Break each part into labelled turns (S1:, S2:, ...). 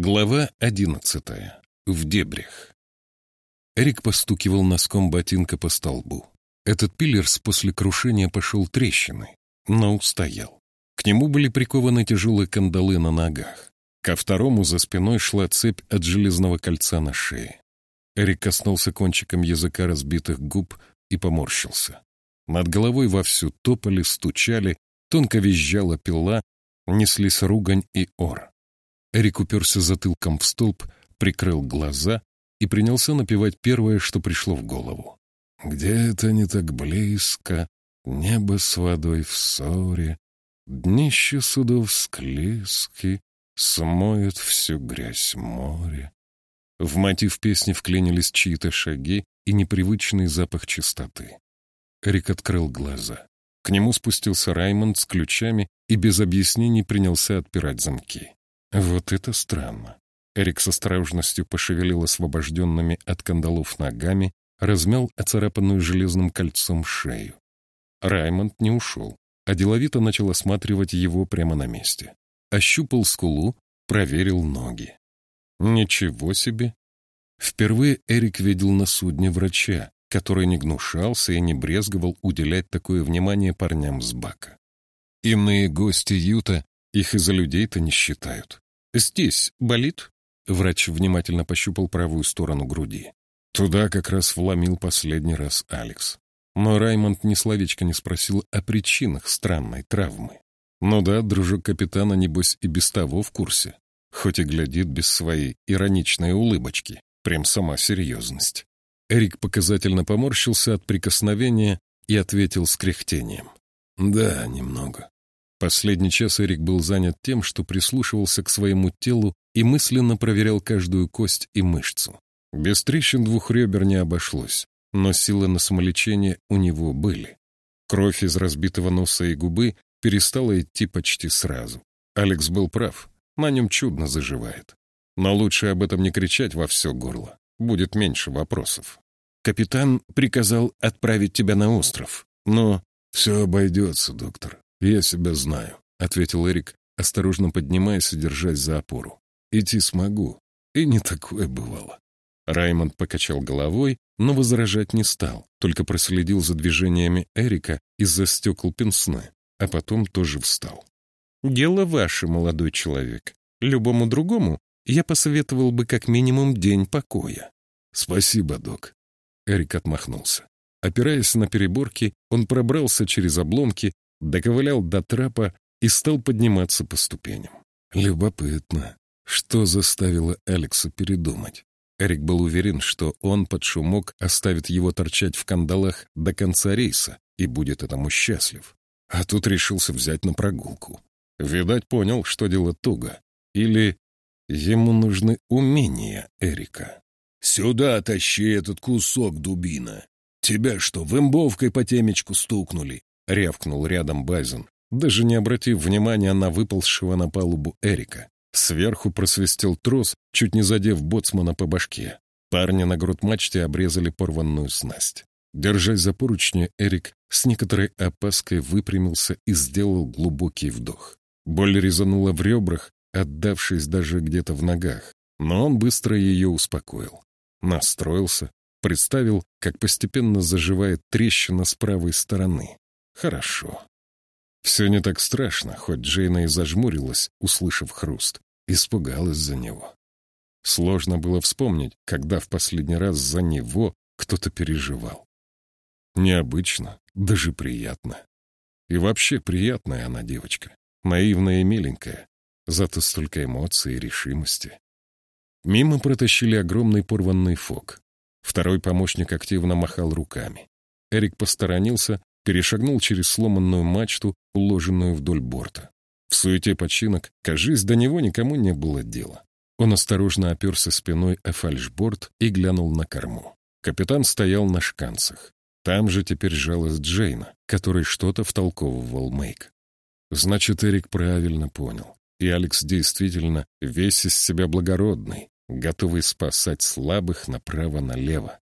S1: Глава одиннадцатая. В дебрях. Эрик постукивал носком ботинка по столбу. Этот пиллерс после крушения пошел трещины, но устоял. К нему были прикованы тяжелые кандалы на ногах. Ко второму за спиной шла цепь от железного кольца на шее. Эрик коснулся кончиком языка разбитых губ и поморщился. Над головой вовсю топали, стучали, тонко визжала пила, неслись ругань и ор. Эрик уперся затылком в столб, прикрыл глаза и принялся напевать первое, что пришло в голову. «Где-то не так близко, небо с водой в ссоре, днище судов склизки, смоет всю грязь море». В мотив песни вклинились чьи-то шаги и непривычный запах чистоты. Эрик открыл глаза. К нему спустился Раймонд с ключами и без объяснений принялся отпирать замки. Вот это странно. Эрик с осторожностью пошевелил освобожденными от кандалов ногами, размял оцарапанную железным кольцом шею. Раймонд не ушел, а деловито начал осматривать его прямо на месте. Ощупал скулу, проверил ноги. Ничего себе! Впервые Эрик видел на судне врача, который не гнушался и не брезговал уделять такое внимание парням с бака. Иные гости Юта их из-за людей-то не считают. Здесь болит? Врач внимательно пощупал правую сторону груди. Туда как раз вломил последний раз Алекс. Но Раймонд ни словечко не спросил о причинах странной травмы. Ну да, дружок капитана, небось, и без того в курсе. Хоть и глядит без своей ироничной улыбочки. Прям сама серьезность. Эрик показательно поморщился от прикосновения и ответил с кряхтением. «Да, немного. Последний час Эрик был занят тем, что прислушивался к своему телу и мысленно проверял каждую кость и мышцу. Без трещин двух ребер не обошлось, но силы на самолечение у него были. Кровь из разбитого носа и губы перестала идти почти сразу. Алекс был прав, на нем чудно заживает. Но лучше об этом не кричать во все горло, будет меньше вопросов. Капитан приказал отправить тебя на остров, но... «Все обойдется, доктор. «Я себя знаю», — ответил Эрик, осторожно поднимаясь и держась за опору. «Идти смогу. И не такое бывало». Раймонд покачал головой, но возражать не стал, только проследил за движениями Эрика из-за стекол пенсне, а потом тоже встал. «Дело ваше, молодой человек. Любому другому я посоветовал бы как минимум день покоя». «Спасибо, док». Эрик отмахнулся. Опираясь на переборки, он пробрался через обломки доковылял до трапа и стал подниматься по ступеням. Любопытно, что заставило Алекса передумать. Эрик был уверен, что он под шумок оставит его торчать в кандалах до конца рейса и будет этому счастлив. А тут решился взять на прогулку. Видать, понял, что дело туго. Или ему нужны умения Эрика. «Сюда тащи этот кусок, дубина! Тебя что, вымбовкой по темечку стукнули? — рявкнул рядом Байзен, даже не обратив внимания на выползшего на палубу Эрика. Сверху просвистел трос, чуть не задев боцмана по башке. Парни на грудмачте обрезали порванную снасть. Держась за поручни, Эрик с некоторой опаской выпрямился и сделал глубокий вдох. Боль резанула в ребрах, отдавшись даже где-то в ногах, но он быстро ее успокоил. Настроился, представил, как постепенно заживает трещина с правой стороны. Хорошо. Все не так страшно, хоть Джейна и зажмурилась, услышав хруст. Испугалась за него. Сложно было вспомнить, когда в последний раз за него кто-то переживал. Необычно, даже приятно. И вообще приятная она девочка. Наивная и миленькая. Зато столько эмоций и решимости. Мимо протащили огромный порванный фок. Второй помощник активно махал руками. Эрик посторонился, перешагнул через сломанную мачту, уложенную вдоль борта. В суете починок, кажись, до него никому не было дела. Он осторожно оперся спиной о фальшборд и глянул на корму. Капитан стоял на шканцах. Там же теперь жалость Джейна, который что-то втолковывал Мейк. Значит, Эрик правильно понял. И Алекс действительно весь из себя благородный, готовый спасать слабых направо-налево.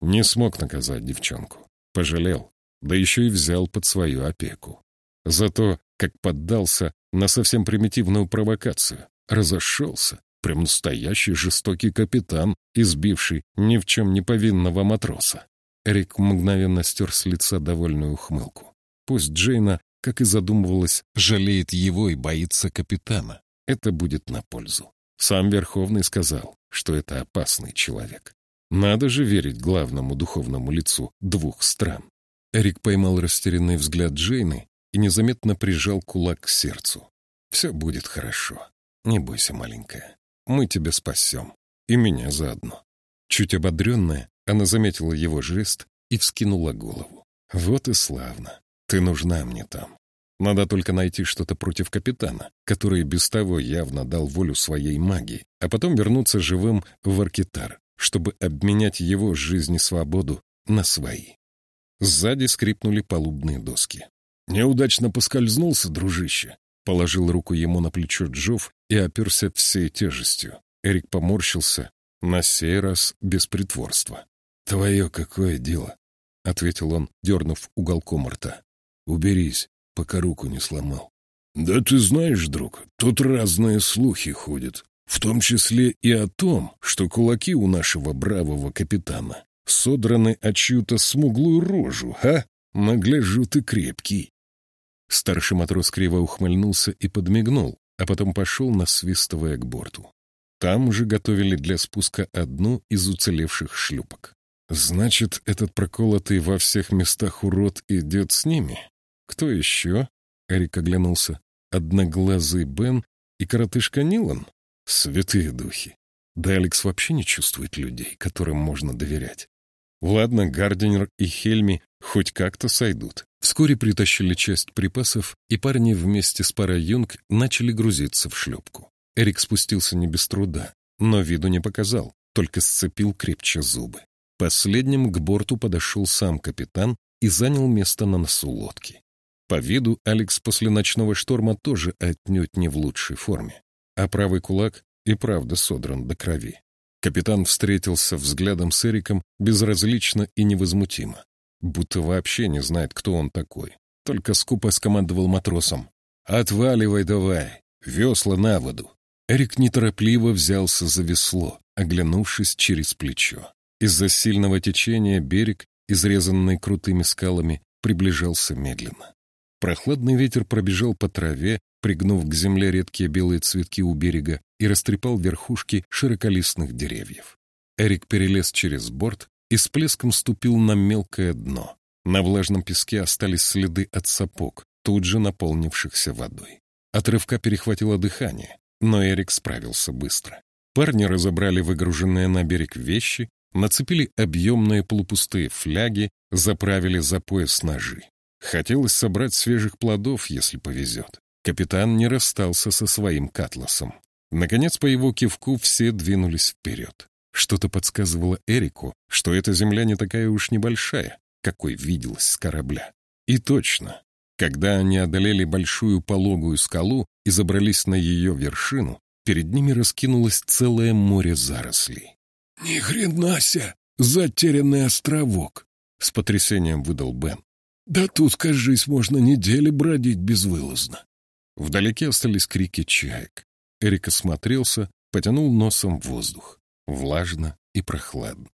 S1: Не смог наказать девчонку. Пожалел да еще и взял под свою опеку. Зато, как поддался на совсем примитивную провокацию, разошелся, Прям настоящий жестокий капитан, избивший ни в чем не повинного матроса. Эрик мгновенно стер с лица довольную ухмылку. Пусть Джейна, как и задумывалась, жалеет его и боится капитана. Это будет на пользу. Сам Верховный сказал, что это опасный человек. Надо же верить главному духовному лицу двух стран. Эрик поймал растерянный взгляд Джейны и незаметно прижал кулак к сердцу. «Все будет хорошо. Не бойся, маленькая. Мы тебя спасем. И меня заодно». Чуть ободренная, она заметила его жест и вскинула голову. «Вот и славно. Ты нужна мне там. Надо только найти что-то против капитана, который без того явно дал волю своей магии, а потом вернуться живым в Аркитар, чтобы обменять его жизнь и свободу на свои». Сзади скрипнули палубные доски. «Неудачно поскользнулся, дружище!» Положил руку ему на плечо Джов и оперся всей тяжестью. Эрик поморщился, на сей раз без притворства. «Твое какое дело?» — ответил он, дернув уголком рта. «Уберись, пока руку не сломал». «Да ты знаешь, друг, тут разные слухи ходят, в том числе и о том, что кулаки у нашего бравого капитана содраны от чью-то смуглую рожу, а? Нагляжу ты крепкий. Старший матрос криво ухмыльнулся и подмигнул, а потом пошел, насвистывая к борту. Там уже готовили для спуска одну из уцелевших шлюпок. Значит, этот проколотый во всех местах урод идет с ними? Кто еще? Эрик оглянулся. Одноглазый Бен и коротышка Нилан? Святые духи. Да Алекс вообще не чувствует людей, которым можно доверять. Ладно, Гардинер и Хельми хоть как-то сойдут. Вскоре притащили часть припасов, и парни вместе с парой юнг начали грузиться в шлюпку. Эрик спустился не без труда, но виду не показал, только сцепил крепче зубы. Последним к борту подошел сам капитан и занял место на носу лодки. По виду Алекс после ночного шторма тоже отнюдь не в лучшей форме, а правый кулак и правда содран до крови. Капитан встретился взглядом с Эриком безразлично и невозмутимо, будто вообще не знает, кто он такой. Только скупо скомандовал матросам. «Отваливай давай! Весла на воду!» Эрик неторопливо взялся за весло, оглянувшись через плечо. Из-за сильного течения берег, изрезанный крутыми скалами, приближался медленно. Прохладный ветер пробежал по траве, пригнув к земле редкие белые цветки у берега и растрепал верхушки широколистных деревьев. Эрик перелез через борт и с плеском ступил на мелкое дно. На влажном песке остались следы от сапог, тут же наполнившихся водой. От рывка перехватило дыхание, но Эрик справился быстро. Парни разобрали выгруженные на берег вещи, нацепили объемные полупустые фляги, заправили за пояс ножи. Хотелось собрать свежих плодов, если повезет. Капитан не расстался со своим катласом. Наконец, по его кивку все двинулись вперед. Что-то подсказывало Эрику, что эта земля не такая уж небольшая, какой виделась с корабля. И точно, когда они одолели большую пологую скалу и забрались на ее вершину, перед ними раскинулось целое море зарослей. «Ни хрена ся! Затерянный островок!» — с потрясением выдал Бен. «Да тут, кажись, можно недели бродить безвылазно». Вдалеке остались крики чаек. Эрик осмотрелся, потянул носом воздух. Влажно и прохладно.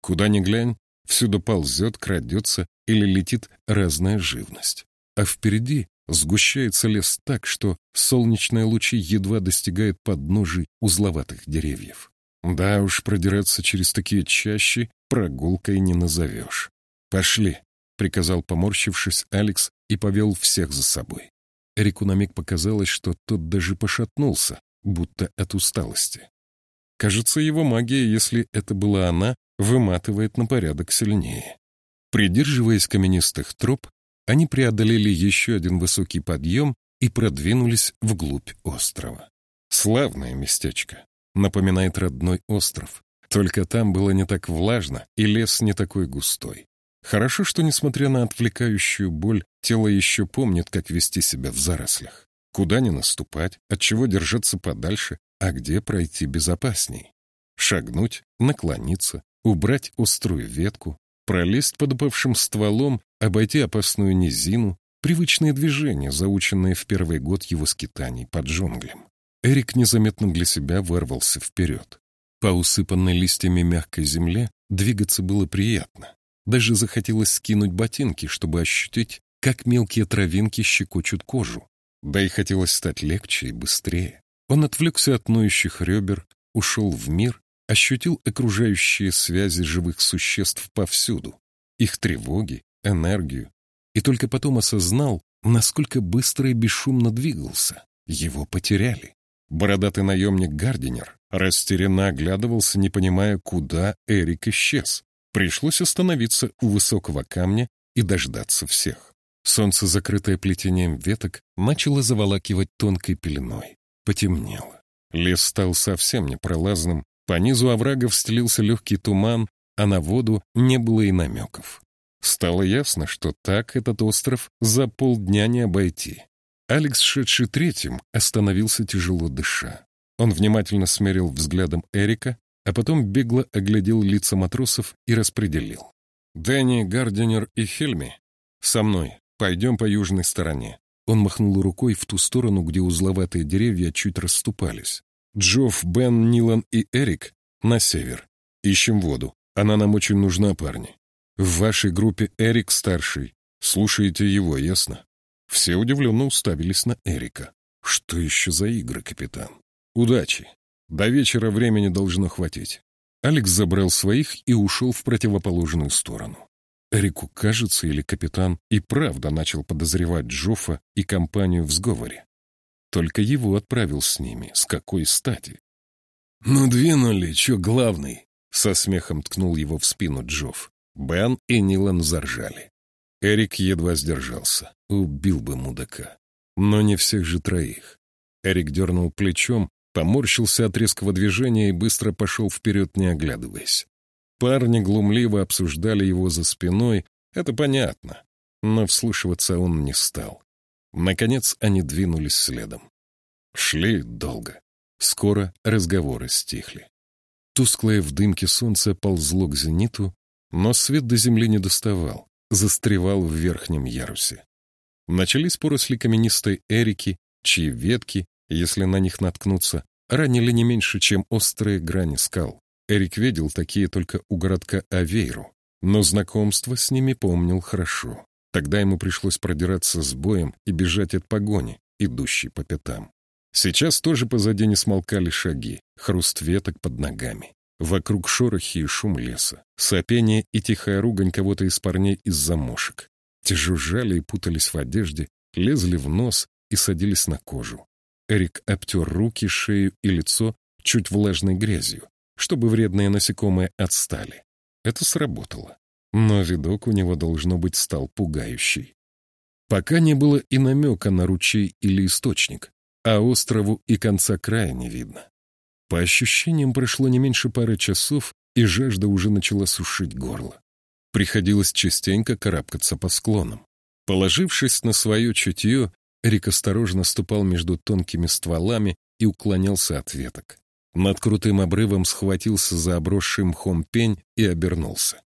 S1: Куда ни глянь, всюду ползет, крадется или летит разная живность. А впереди сгущается лес так, что солнечные лучи едва достигают подножий узловатых деревьев. Да уж, продираться через такие чащи прогулкой не назовешь. «Пошли», — приказал, поморщившись, Алекс и повел всех за собой. Эрику на миг показалось, что тот даже пошатнулся, будто от усталости. Кажется, его магия, если это была она, выматывает на порядок сильнее. Придерживаясь каменистых троп, они преодолели еще один высокий подъем и продвинулись вглубь острова. Славное местечко. Напоминает родной остров. Только там было не так влажно, и лес не такой густой. Хорошо, что, несмотря на отвлекающую боль, тело еще помнит, как вести себя в зарослях. Куда не наступать, от чего держаться подальше, а где пройти безопасней. Шагнуть, наклониться, убрать острую ветку, пролезть под упавшим стволом, обойти опасную низину, привычные движения, заученные в первый год его скитаний под джунглем. Эрик незаметно для себя вырвался вперед. По усыпанной листьями мягкой земле двигаться было приятно. Даже захотелось скинуть ботинки, чтобы ощутить, как мелкие травинки щекочут кожу. Да и хотелось стать легче и быстрее. Он отвлекся от ноющих ребер, ушел в мир, ощутил окружающие связи живых существ повсюду, их тревоги, энергию, и только потом осознал, насколько быстро и бесшумно двигался. Его потеряли. Бородатый наемник Гардинер растерянно оглядывался, не понимая, куда Эрик исчез. Пришлось остановиться у высокого камня и дождаться всех. Солнце, закрытое плетением веток, начало заволакивать тонкой пеленой. Потемнело. Лес стал совсем непролазным, по низу оврагов стелился легкий туман, а на воду не было и намеков. Стало ясно, что так этот остров за полдня не обойти. Алекс, шедший третьим, остановился тяжело дыша. Он внимательно смерил взглядом Эрика, а потом бегло оглядел лица матросов и распределил. «Дэнни, Гардинер и Хельми, со мной, пойдем по южной стороне». Он махнул рукой в ту сторону, где узловатые деревья чуть расступались. «Джофф, Бен, Нилан и Эрик на север. Ищем воду. Она нам очень нужна, парни. В вашей группе Эрик старший. Слушайте его, ясно?» Все удивленно уставились на Эрика. «Что еще за игры, капитан?» «Удачи. До вечера времени должно хватить». Алекс забрал своих и ушел в противоположную сторону. Эрику кажется, или капитан и правда начал подозревать Джоффа и компанию в сговоре. Только его отправил с ними. С какой стати? «Ну, двинули, чё главный?» Со смехом ткнул его в спину Джофф. Бен и Нилан заржали. Эрик едва сдержался. Убил бы мудака. Но не всех же троих. Эрик дернул плечом, поморщился от резкого движения и быстро пошел вперед, не оглядываясь. Парни глумливо обсуждали его за спиной, это понятно, но вслушиваться он не стал. Наконец они двинулись следом. Шли долго. Скоро разговоры стихли. Тусклое в дымке солнце ползло к зениту, но свет до земли не доставал, застревал в верхнем ярусе. Начались поросли каменистой эрики, чьи ветки, если на них наткнуться, ранили не меньше, чем острые грани скал. Эрик видел такие только у городка Авейру, но знакомство с ними помнил хорошо. Тогда ему пришлось продираться с боем и бежать от погони, идущей по пятам. Сейчас тоже позади не смолкали шаги, хруст веток под ногами. Вокруг шорохи и шум леса, сопение и тихая ругань кого-то из парней из-за мошек. Те жужжали и путались в одежде, лезли в нос и садились на кожу. Эрик обтер руки, шею и лицо чуть влажной грязью, чтобы вредные насекомые отстали. Это сработало но видок у него, должно быть, стал пугающий. Пока не было и намека на ручей или источник, а острову и конца края не видно. По ощущениям, прошло не меньше пары часов, и жажда уже начала сушить горло. Приходилось частенько карабкаться по склонам. Положившись на свое чутье, Эрик осторожно ступал между тонкими стволами и уклонялся от веток. Над крутым обрывом схватился за обросший мхом пень и обернулся.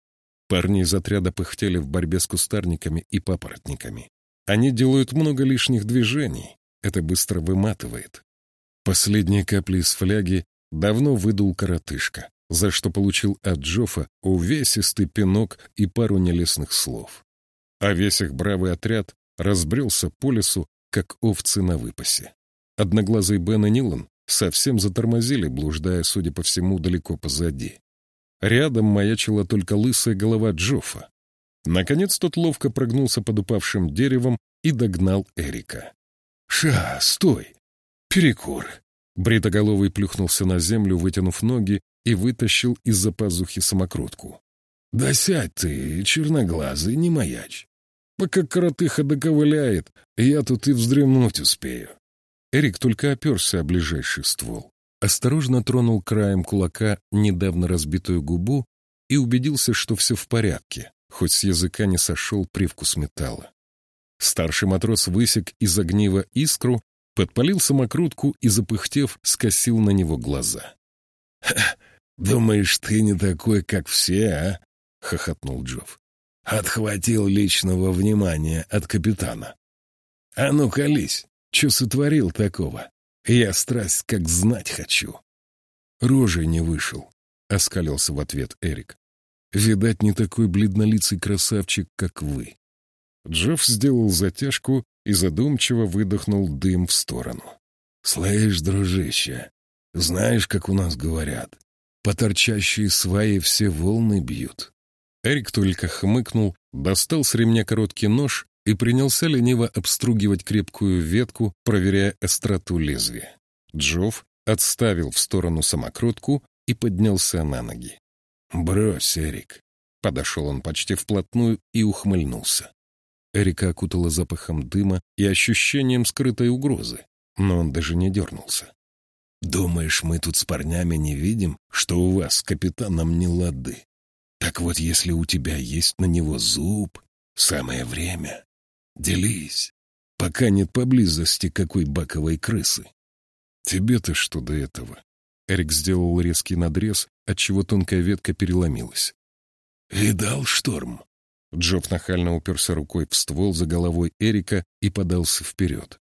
S1: Парни из отряда пыхтели в борьбе с кустарниками и папоротниками. Они делают много лишних движений. Это быстро выматывает. Последние капли из фляги давно выдул коротышка, за что получил от Джофа увесистый пинок и пару нелестных слов. А весь их бравый отряд разбрелся по лесу, как овцы на выпасе. Одноглазый Бен и Нилан совсем затормозили, блуждая, судя по всему, далеко позади. Рядом маячила только лысая голова Джоффа. Наконец тот ловко прогнулся под упавшим деревом и догнал Эрика. «Ша, стой! Перекур!» Бритоголовый плюхнулся на землю, вытянув ноги, и вытащил из-за пазухи самокрутку. «Да сядь ты, черноглазый, не маяч. Пока коротыха доковыляет, я тут и вздремнуть успею». Эрик только оперся о ближайший ствол осторожно тронул краем кулака недавно разбитую губу и убедился, что все в порядке, хоть с языка не сошел привкус металла. Старший матрос высек из огнива искру, подпалил самокрутку и, запыхтев, скосил на него глаза. «Думаешь, ты не такой, как все, а?» — хохотнул Джофф. «Отхватил личного внимания от капитана. А ну, колись, что сотворил такого?» Я страсть как знать хочу. Рожей не вышел, — оскалился в ответ Эрик. Видать, не такой бледнолицый красавчик, как вы. Джефф сделал затяжку и задумчиво выдохнул дым в сторону. «Слышь, дружище, знаешь, как у нас говорят, по сваи все волны бьют». Эрик только хмыкнул, достал с ремня короткий нож и принялся лениво обстругивать крепкую ветку, проверяя остроту лезвия. Джофф отставил в сторону самокрутку и поднялся на ноги. «Брось, Эрик!» Подошел он почти вплотную и ухмыльнулся. Эрика окутала запахом дыма и ощущением скрытой угрозы, но он даже не дернулся. «Думаешь, мы тут с парнями не видим, что у вас с капитаном не лады? Так вот, если у тебя есть на него зуб, самое время. Делись, пока нет поблизости какой баковой крысы. Тебе-то что до этого? Эрик сделал резкий надрез, отчего тонкая ветка переломилась. «Видал шторм?» Джофф нахально уперся рукой в ствол за головой Эрика и подался вперед.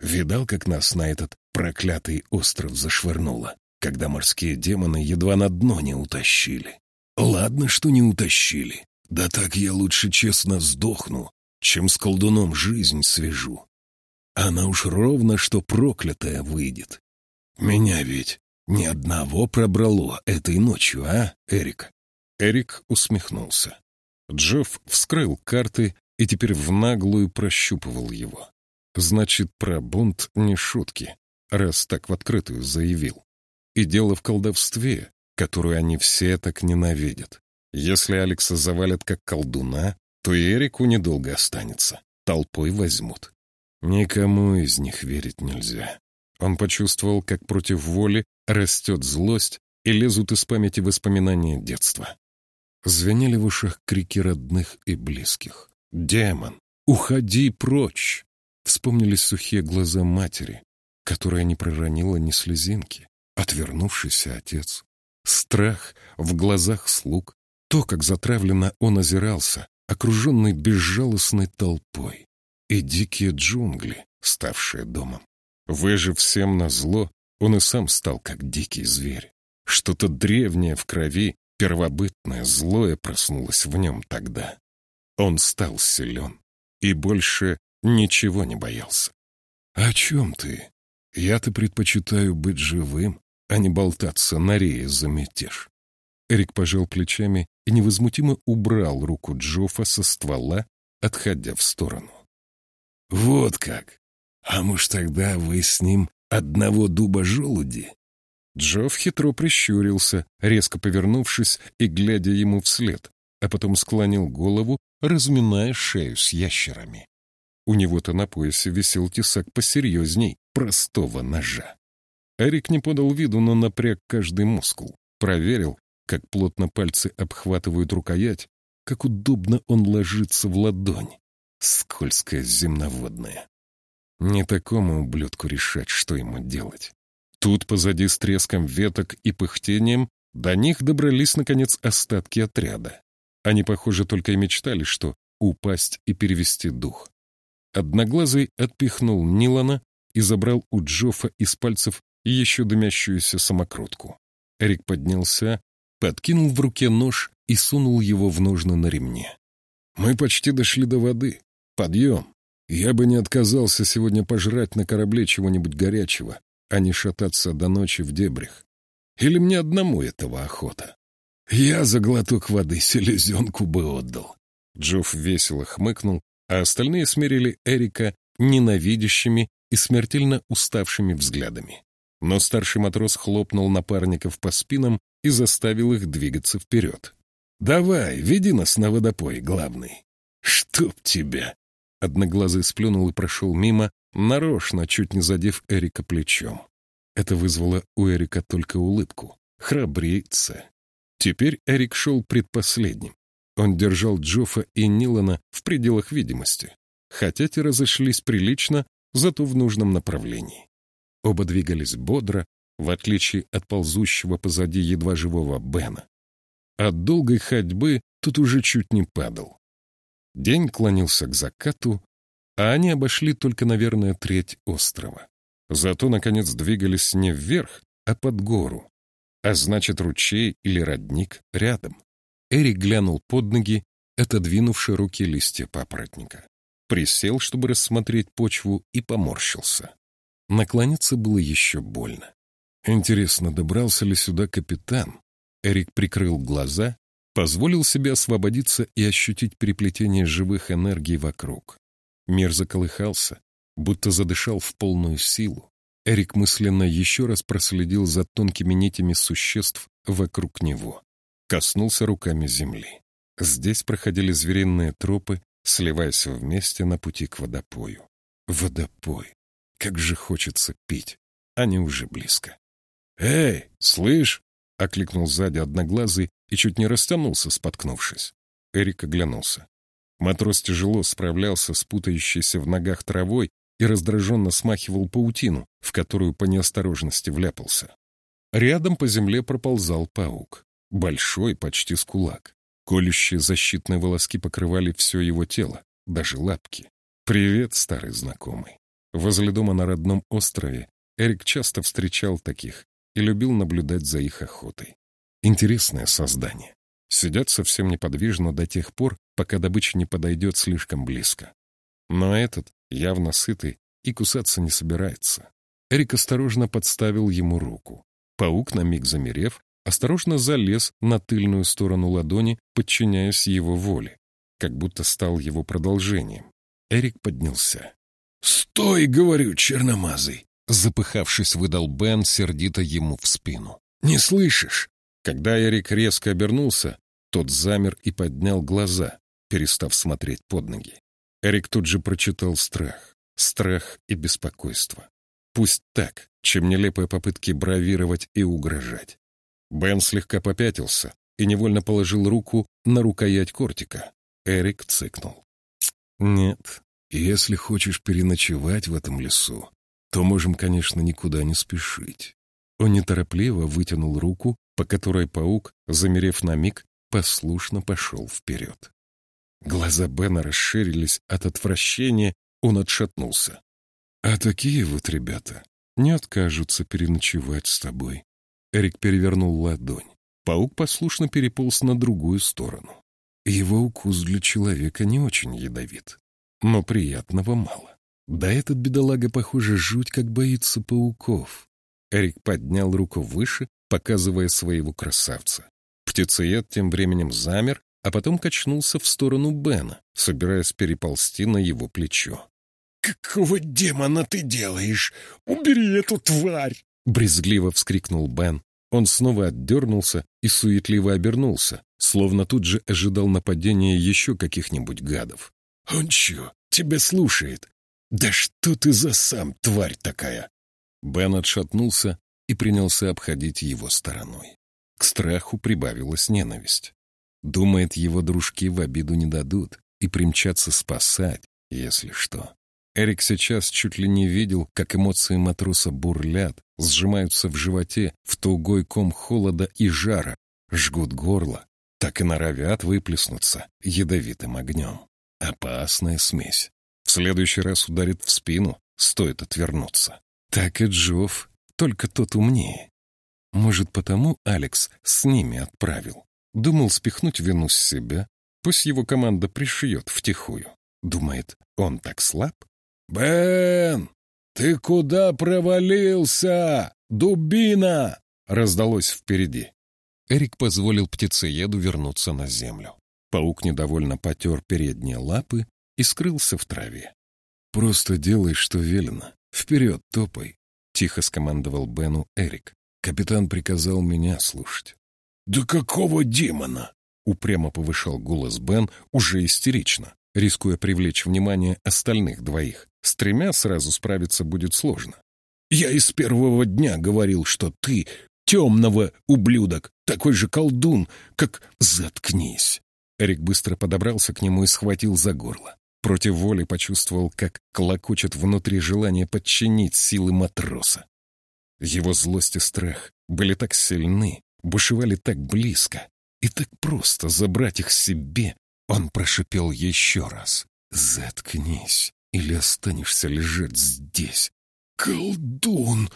S1: «Видал, как нас на этот проклятый остров зашвырнуло, когда морские демоны едва на дно не утащили? Ладно, что не утащили. Да так я лучше честно сдохну, чем с колдуном жизнь свяжу. Она уж ровно что проклятая выйдет. Меня ведь ни одного пробрало этой ночью, а, Эрик? Эрик усмехнулся. Джефф вскрыл карты и теперь в наглую прощупывал его. Значит, про бунт не шутки, раз так в открытую заявил. И дело в колдовстве, которую они все так ненавидят. Если Алекса завалят как колдуна, то и Эрику недолго останется. Толпой возьмут. Никому из них верить нельзя. Он почувствовал, как против воли растет злость и лезут из памяти воспоминания детства. Звенели в ушах крики родных и близких. «Демон! Уходи прочь!» Вспомнились сухие глаза матери, которая не проронила ни слезинки. Отвернувшийся отец. Страх в глазах слуг. То, как затравленно он озирался, окруженный безжалостной толпой, и дикие джунгли, ставшие домом. Выжив всем на зло, он и сам стал как дикий зверь. Что-то древнее в крови, первобытное, злое проснулось в нем тогда. Он стал силен и больше ничего не боялся. «О чем ты? Я-то предпочитаю быть живым, а не болтаться на рее за мятеж». Эрик пожал плечами и невозмутимо убрал руку Джоффа со ствола, отходя в сторону. «Вот как! А может, тогда вы с ним одного дуба желуди?» Джофф хитро прищурился, резко повернувшись и глядя ему вслед, а потом склонил голову, разминая шею с ящерами. У него-то на поясе висел тесак посерьезней простого ножа. Эрик не подал виду, но напряг каждый мускул, проверил, как плотно пальцы обхватывают рукоять, как удобно он ложится в ладонь. Скользкая земноводная. Не такому ублюдку решать, что ему делать. Тут позади с треском веток и пыхтением до них добрались, наконец, остатки отряда. Они, похоже, только и мечтали, что упасть и перевести дух. Одноглазый отпихнул Нилана и забрал у Джофа из пальцев еще дымящуюся самокрутку. Эрик поднялся, подкинул в руке нож и сунул его в ножны на ремне. «Мы почти дошли до воды. Подъем. Я бы не отказался сегодня пожрать на корабле чего-нибудь горячего, а не шататься до ночи в дебрях. Или мне одному этого охота? Я за глоток воды селезенку бы отдал». Джофф весело хмыкнул, а остальные смирили Эрика ненавидящими и смертельно уставшими взглядами. Но старший матрос хлопнул напарников по спинам и заставил их двигаться вперед. «Давай, веди нас на водопой, главный». «Чтоб тебя!» Одноглазый сплюнул и прошел мимо, нарочно, чуть не задев Эрика плечом. Это вызвало у Эрика только улыбку. Храбрится. Теперь Эрик шел предпоследним. Он держал Джоффа и Нилана в пределах видимости, хотя те разошлись прилично, зато в нужном направлении. Оба двигались бодро, в отличие от ползущего позади едва живого Бена. От долгой ходьбы тут уже чуть не падал. День клонился к закату, а они обошли только, наверное, треть острова. Зато, наконец, двигались не вверх, а под гору. А значит, ручей или родник рядом. Эрик глянул под ноги, отодвинув широкие листья папоротника. Присел, чтобы рассмотреть почву, и поморщился. Наклониться было еще больно. Интересно, добрался ли сюда капитан? Эрик прикрыл глаза, позволил себе освободиться и ощутить переплетение живых энергий вокруг. Мир заколыхался, будто задышал в полную силу. Эрик мысленно еще раз проследил за тонкими нитями существ вокруг него. Коснулся руками земли. Здесь проходили звериные тропы, сливаясь вместе на пути к водопою. Водопой. Как же хочется пить. Они уже близко. «Эй, слышь!» — окликнул сзади одноглазый и чуть не растянулся, споткнувшись. Эрик оглянулся. Матрос тяжело справлялся с путающейся в ногах травой и раздраженно смахивал паутину, в которую по неосторожности вляпался. Рядом по земле проползал паук. Большой, почти с кулак. Колющие защитные волоски покрывали все его тело, даже лапки. «Привет, старый знакомый». Возле дома на родном острове Эрик часто встречал таких и любил наблюдать за их охотой. Интересное создание. Сидят совсем неподвижно до тех пор, пока добыча не подойдет слишком близко. Но этот явно сытый и кусаться не собирается. Эрик осторожно подставил ему руку. Паук, на миг замерев, осторожно залез на тыльную сторону ладони, подчиняясь его воле, как будто стал его продолжением. Эрик поднялся. «Стой, — говорю, черномазый!» Запыхавшись, выдал Бен сердито ему в спину. «Не слышишь?» Когда Эрик резко обернулся, тот замер и поднял глаза, перестав смотреть под ноги. Эрик тут же прочитал страх. Страх и беспокойство. Пусть так, чем нелепые попытки бравировать и угрожать. Бен слегка попятился и невольно положил руку на рукоять кортика. Эрик цыкнул. «Нет, если хочешь переночевать в этом лесу, то можем, конечно, никуда не спешить». Он неторопливо вытянул руку, по которой паук, замерев на миг, послушно пошел вперед. Глаза Бена расширились от отвращения, он отшатнулся. «А такие вот ребята не откажутся переночевать с тобой». Эрик перевернул ладонь. Паук послушно переполз на другую сторону. Его укус для человека не очень ядовит, но приятного мало. Да этот бедолага, похоже, жуть как боится пауков. Эрик поднял руку выше, показывая своего красавца. Птицеед тем временем замер, а потом качнулся в сторону Бена, собираясь переползти на его плечо.
S2: «Какого демона ты делаешь? Убери эту тварь!»
S1: — брезгливо вскрикнул Бен. Он снова отдернулся и суетливо обернулся, словно тут же ожидал нападения еще каких-нибудь гадов.
S2: «Он чё, тебя слушает? Да что ты за сам, тварь такая?»
S1: Бен отшатнулся и принялся обходить его стороной. К страху прибавилась ненависть. Думает, его дружки в обиду не дадут и примчатся спасать, если что. Эрик сейчас чуть ли не видел, как эмоции матроса бурлят, сжимаются в животе в тугой ком холода и жара, жгут горло, так и норовят выплеснуться ядовитым огнем. Опасная смесь. Следующий раз ударит в спину, стоит отвернуться. Так и Джофф, только тот умнее. Может, потому Алекс с ними отправил. Думал спихнуть вину с себя, пусть его команда пришьет втихую. Думает, он так слаб?
S2: «Бен, ты куда провалился? Дубина!» раздалось впереди.
S1: Эрик позволил птицееду вернуться на землю. Паук недовольно потер передние лапы и скрылся в траве. «Просто делай, что велено. Вперед, топай!» — тихо скомандовал Бену Эрик. Капитан приказал меня слушать.
S2: «Да какого демона?»
S1: — упрямо повышал голос Бен уже истерично, рискуя привлечь внимание остальных двоих. С тремя сразу справиться будет сложно.
S2: «Я из первого дня говорил, что ты темного ублюдок, такой же колдун, как... Заткнись!»
S1: Эрик быстро подобрался к нему и схватил за горло. Против воли почувствовал, как клокочет внутри желание подчинить силы матроса. Его злость и страх были так сильны, бушевали так близко, и так просто забрать их себе. Он прошипел еще раз. «Заткнись, или останешься лежать здесь».
S2: колдун!»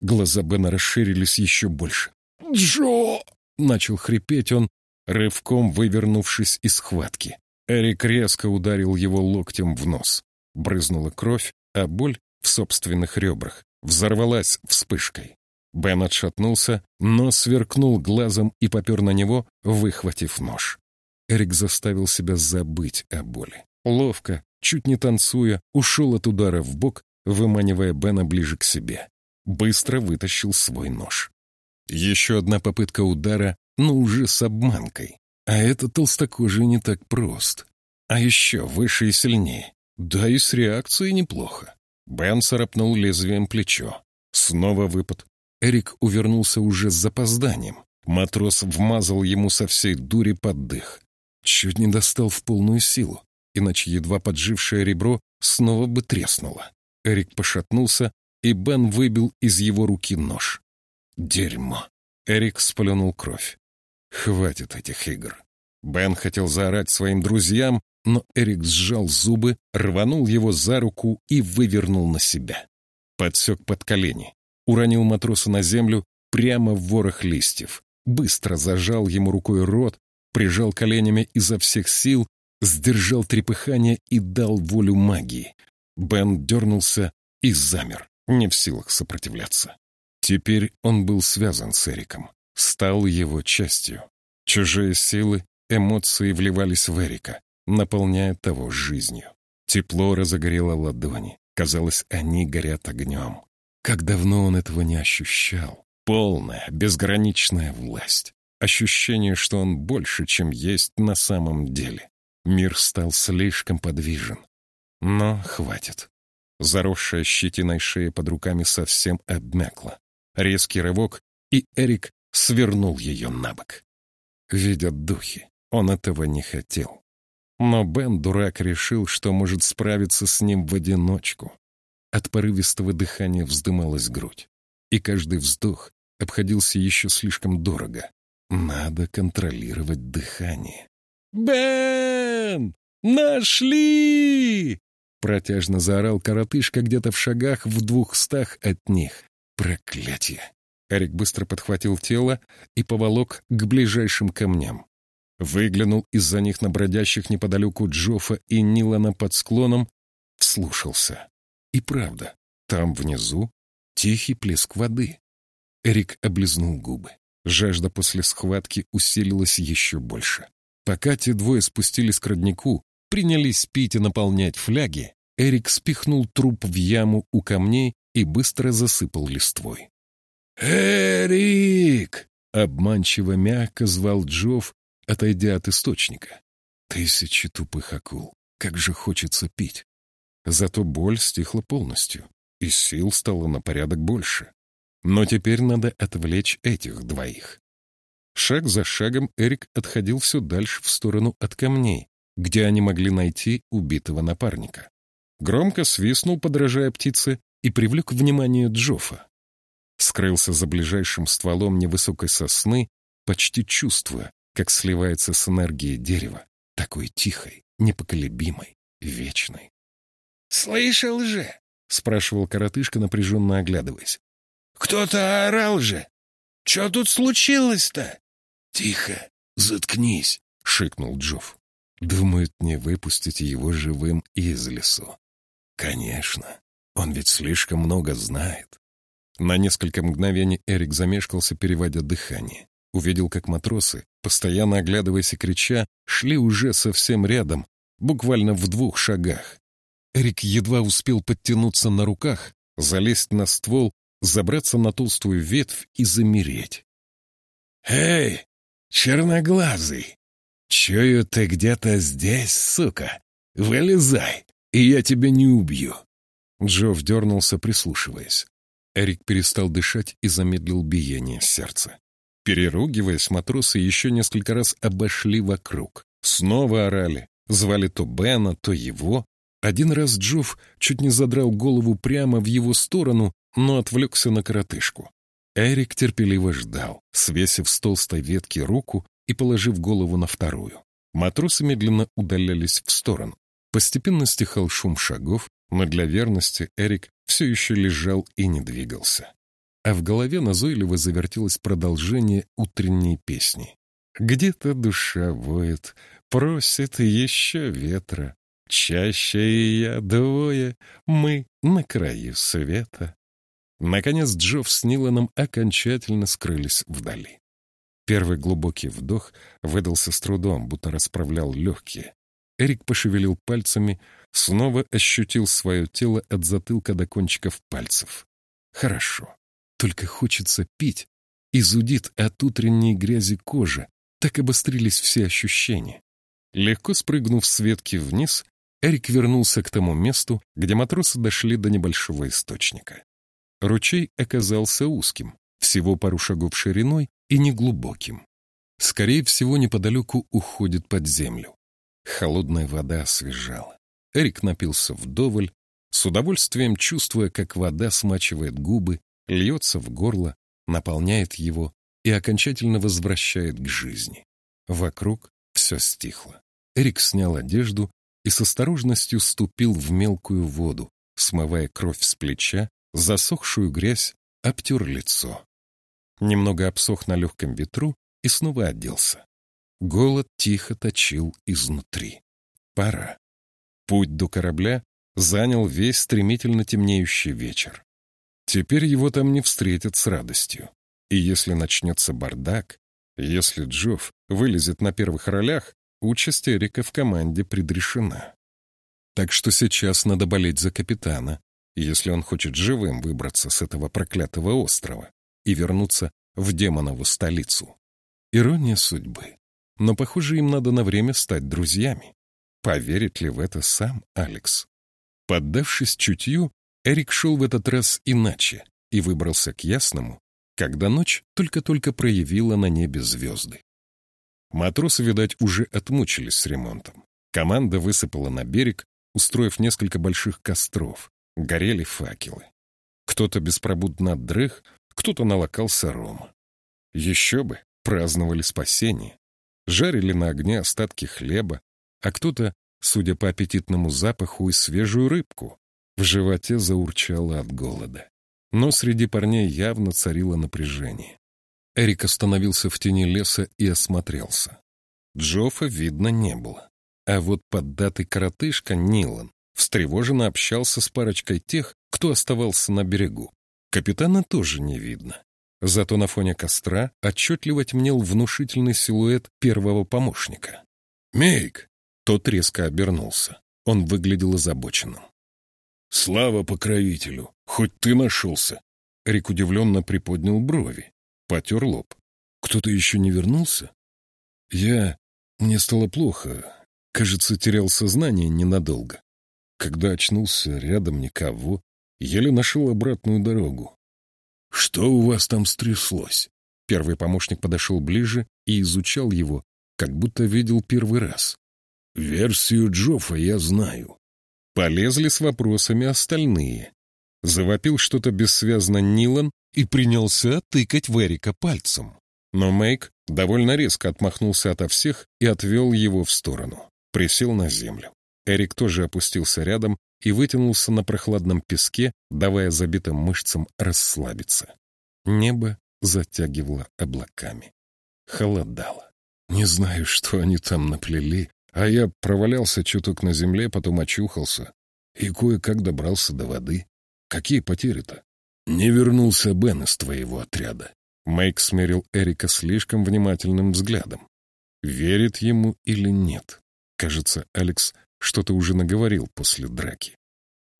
S2: Глаза Бена расширились еще больше. «Джо!» — начал хрипеть он, рывком вывернувшись из схватки. Эрик резко ударил его локтем в нос. Брызнула кровь, а боль в собственных ребрах взорвалась вспышкой. Бен отшатнулся, но сверкнул глазом и попер на него, выхватив нож. Эрик заставил себя забыть о боли. Ловко, чуть не танцуя, ушел от удара в бок, выманивая Бена ближе к себе. Быстро вытащил свой нож. Еще одна попытка удара, но уже с обманкой. А этот толстокожий не так прост. А еще выше и сильнее. Да и с реакцией неплохо. Бен царапнул лезвием плечо. Снова выпад. Эрик увернулся уже с запозданием. Матрос вмазал ему со всей дури под дых. Чуть не достал в полную силу, иначе едва поджившее ребро снова бы треснуло. Эрик пошатнулся, и Бен выбил из его руки нож. Дерьмо. Эрик сплюнул кровь. Хватит этих игр. Бен хотел заорать своим друзьям, но Эрик сжал зубы, рванул его за руку и вывернул на себя. Подсек под колени, уронил матроса на землю прямо в ворох листьев, быстро зажал ему рукой рот, прижал коленями изо всех сил, сдержал трепыхание и дал волю магии. Бен дернулся и замер, не в силах сопротивляться. Теперь он был связан с Эриком, стал его частью. Чужие силы, эмоции вливались в Эрика, наполняя того жизнью. Тепло разогрело ладони. Казалось, они горят огнем. Как давно он этого не ощущал. Полная, безграничная власть. Ощущение, что он больше, чем есть на самом деле. Мир стал слишком подвижен. Но хватит. Заросшая щетиной шея под руками совсем обмякла. Резкий рывок, и Эрик свернул ее на бок. Видят духи. Он этого не хотел. Но Бен, дурак, решил, что может справиться с ним в одиночку. От порывистого дыхания вздымалась грудь, и каждый вздох обходился еще слишком дорого. Надо контролировать дыхание. «Бен! Нашли!» Протяжно заорал коротышка где-то в шагах в двухстах от них. Проклятие! Эрик быстро подхватил тело и поволок к ближайшим камням. Выглянул из-за них на бродящих неподалеку Джофа и Нилана под склоном, вслушался. И правда, там внизу тихий плеск воды. Эрик облизнул губы. Жажда после схватки усилилась еще больше. Пока те двое спустились к роднику, принялись пить и наполнять фляги, Эрик спихнул труп в яму у камней и быстро засыпал листвой. «Эрик!» — обманчиво мягко звал Джофф, отойдя от источника. Тысячи тупых акул. Как же хочется пить. Зато боль стихла полностью, и сил стало на порядок больше. Но теперь надо отвлечь этих двоих. Шаг за шагом Эрик отходил все дальше в сторону от камней, где они могли найти убитого напарника. Громко свистнул, подражая птице, и привлек внимание Джофа. Скрылся за ближайшим стволом невысокой сосны, почти чувствуя, как сливается с энергией дерева, такой тихой, непоколебимой, вечной. «Слышал же?» — спрашивал коротышка, напряженно оглядываясь. Кто-то орал же. Что тут случилось-то? Тихо, заткнись, шикнул Джофф. Думают, не выпустить его живым из лесу. Конечно, он ведь слишком много знает. На несколько мгновений Эрик замешкался, переводя дыхание. Увидел, как матросы, постоянно оглядываясь и крича, шли уже совсем рядом, буквально в двух шагах. Эрик едва успел подтянуться на руках, залезть на ствол забраться на толстую ветвь и замереть. «Эй, черноглазый! Чую, ты где-то здесь, сука! Вылезай, и я тебя не убью!» Джо дернулся, прислушиваясь. Эрик перестал дышать и замедлил биение сердца. Переругиваясь, матросы еще несколько раз обошли вокруг. Снова орали, звали то Бена, то его. Один раз Джофф чуть не задрал голову прямо в его сторону, но отвлекся на коротышку. Эрик терпеливо ждал, свесив с толстой ветки руку и положив голову на вторую. Матросы медленно удалялись в сторону. Постепенно стихал шум шагов, Но для верности Эрик все еще лежал и не двигался. А в голове назойливо завертелось продолжение утренней песни. Где-то душа воет, просит еще ветра. Чаще и я двое, мы на краю света. Наконец Джофф с Ниланом окончательно скрылись вдали. Первый глубокий вдох выдался с трудом, будто расправлял легкие. Эрик пошевелил пальцами, снова ощутил свое тело от затылка до кончиков пальцев. Хорошо. Только хочется пить. И зудит от утренней грязи кожа. Так обострились все ощущения. Легко спрыгнув с ветки вниз, Эрик вернулся к тому месту, где матросы дошли до небольшого источника. Ручей оказался узким, всего пару шагов шириной и неглубоким. Скорее всего, неподалеку уходит под землю. Холодная вода освежала. Эрик напился вдоволь, с удовольствием чувствуя, как вода смачивает губы, льется в горло, наполняет его и окончательно возвращает к жизни. Вокруг все стихло. Эрик снял одежду и с осторожностью ступил в мелкую воду, смывая кровь с плеча, засохшую грязь, обтер лицо. Немного обсох на легком ветру и снова оделся. Голод тихо точил изнутри. Пора. Путь до корабля занял весь стремительно темнеющий вечер. Теперь его там не встретят с радостью. И если начнется бардак, если Джофф вылезет на первых ролях, участь Эрика в команде предрешена. Так что сейчас надо болеть за капитана, если он хочет живым выбраться с этого проклятого острова и вернуться в демонову столицу. Ирония судьбы. Но, похоже, им надо на время стать друзьями. Поверит ли в это сам Алекс? Поддавшись чутью, Эрик шел в этот раз иначе и выбрался к ясному, когда ночь только-только проявила на небе звезды. Матросы, видать, уже отмучились с ремонтом. Команда высыпала на берег, устроив несколько больших костров. Горели факелы. Кто-то беспробудно дрых, кто-то налокался рома. Еще бы, праздновали спасение. Жарили на огне остатки хлеба, а кто-то, судя по аппетитному запаху, и свежую рыбку. В животе заурчало от голода но среди парней явно царило напряжение. Эрик остановился в тени леса и осмотрелся. Джоффа видно не было. А вот поддатый коротышка Нилан встревоженно общался с парочкой тех, кто оставался на берегу. Капитана тоже не видно. Зато на фоне костра отчетливо темнел внушительный силуэт первого помощника. «Мейк!» Тот резко обернулся. Он выглядел озабоченным. «Слава покровителю! Хоть ты нашелся!» Рик удивленно приподнял брови, потер лоб. «Кто-то еще не вернулся?» «Я... Мне стало плохо. Кажется, терял сознание ненадолго. Когда очнулся, рядом никого. Еле нашел обратную дорогу. «Что у вас там стряслось?» Первый помощник подошел ближе и изучал его, как будто видел первый раз. «Версию Джоффа я знаю. Полезли с вопросами остальные. Завопил что-то бессвязно Нилан и принялся тыкать в Эрика пальцем. Но Мэйк довольно резко отмахнулся ото всех и отвел его в сторону. Присел на землю. Эрик тоже опустился рядом и вытянулся на прохладном песке, давая забитым мышцам расслабиться. Небо затягивало облаками. Холодало. Не знаю, что они там наплели, а я провалялся чуток на земле, потом очухался и кое-как добрался до воды. Какие потери-то? Не вернулся Бен из твоего отряда. Майк смерил Эрика слишком внимательным взглядом. Верит ему или нет? Кажется, Алекс что-то уже наговорил после драки.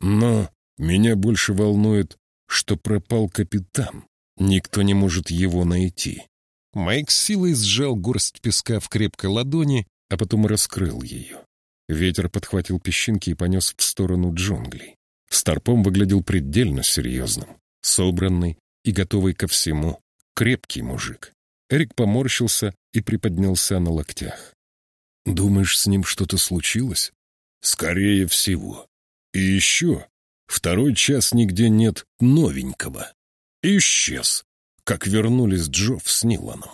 S2: Но меня больше волнует, что пропал капитан. Никто не может его найти. Майк силой сжал горсть песка в крепкой ладони а потом раскрыл ее. Ветер подхватил песчинки и понес в сторону джунглей. Старпом выглядел предельно серьезным, собранный и готовый ко всему, крепкий мужик. Эрик поморщился и приподнялся на локтях. «Думаешь, с ним что-то случилось?» «Скорее всего. И еще, второй час нигде нет новенького. Исчез, как вернулись Джофф с Ниланом».